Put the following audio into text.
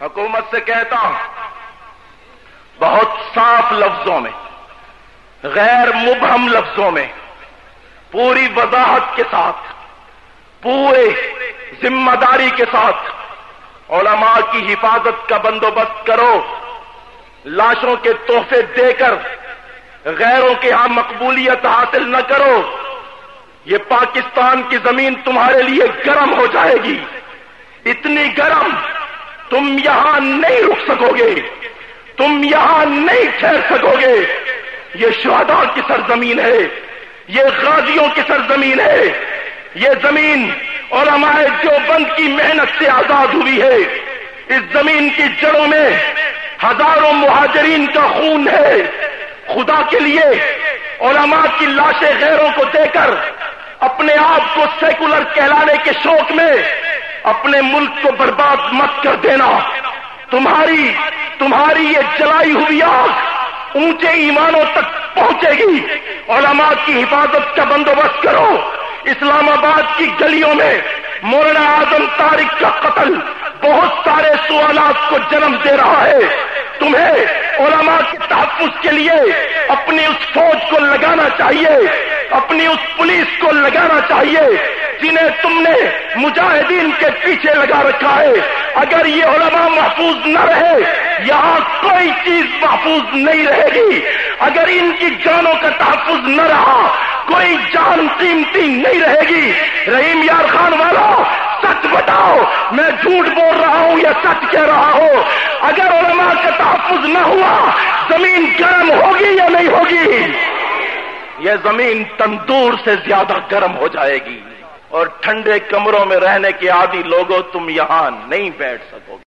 حکومت سے کہتا ہوں، بہت صاف لفظوں میں، غیر مبہم لفظوں میں، پوری وضاحت کے ساتھ، پورے ذمہ داری کے ساتھ علماء کی حفاظت کا بندوبست کرو، لاشوں کے تحفے دے کر غیروں کے ہاں مقبولیت حاصل نہ کرو، یہ پاکستان کی زمین تمہارے لیے گرم ہو جائے گی۔ اتنی گرم تم یہاں نہیں رک سکو گے۔ تم یہاں نہیں ٹھہر سکو گے۔ یہ شہداء کی سرزمین ہے۔ یہ غازیوں کی سرزمین ہے۔ یہ زمین اور ہمارے جو بند کی محنت سے آزاد ہوئی ہے۔ اس زمین کی جڑوں میں ہزاروں مہاجرین کا خون ہے۔ خدا کے لیے علماء کی لاشیں غیروں کو دے کر اپنے آپ کو سیکولر کہلانے کے شوق میں اپنے ملک کو برباد مت کر دینا۔ تمہاری تمہاری یہ جلائی ہوئی آگ اونچے ایمانوں تک پہنچے گی۔ علماء کی حفاظت کا بندوبست کرو۔ اسلام آباد کی گلیوں میں مولانا اعظم تارک کا قتل بہت سارے سوالات کو جنم دے رہا ہے۔ تمہیں علماء کے تحفظ کے لیے اپنی اس فوج کو لگانا چاہیے۔ اپنی اس پولیس کو لگانا چاہیے جنہیں تم نے مجاہدین کے پیچھے لگا رکھا ہے۔ اگر یہ علماء محفوظ نہ رہے، یہاں کوئی چیز محفوظ نہیں رہے گی۔ اگر ان کی جانوں کا تحفظ نہ رہا، کوئی جان قیمتی نہیں رہے گی۔ رحیم یار خان والا، سچ بتاؤ، میں جھوٹ بول رہا ہوں یا سچ کہہ رہا ہوں؟ اگر علماء کا تحفظ نہ ہوا، زمین گرم ہوگی یا نہیں ہوگی؟ یہ زمین تندور سے زیادہ گرم ہو جائے گی اور ٹھنڈے کمروں میں رہنے کے عادی لوگوں تم یہاں نہیں بیٹھ سکو گے۔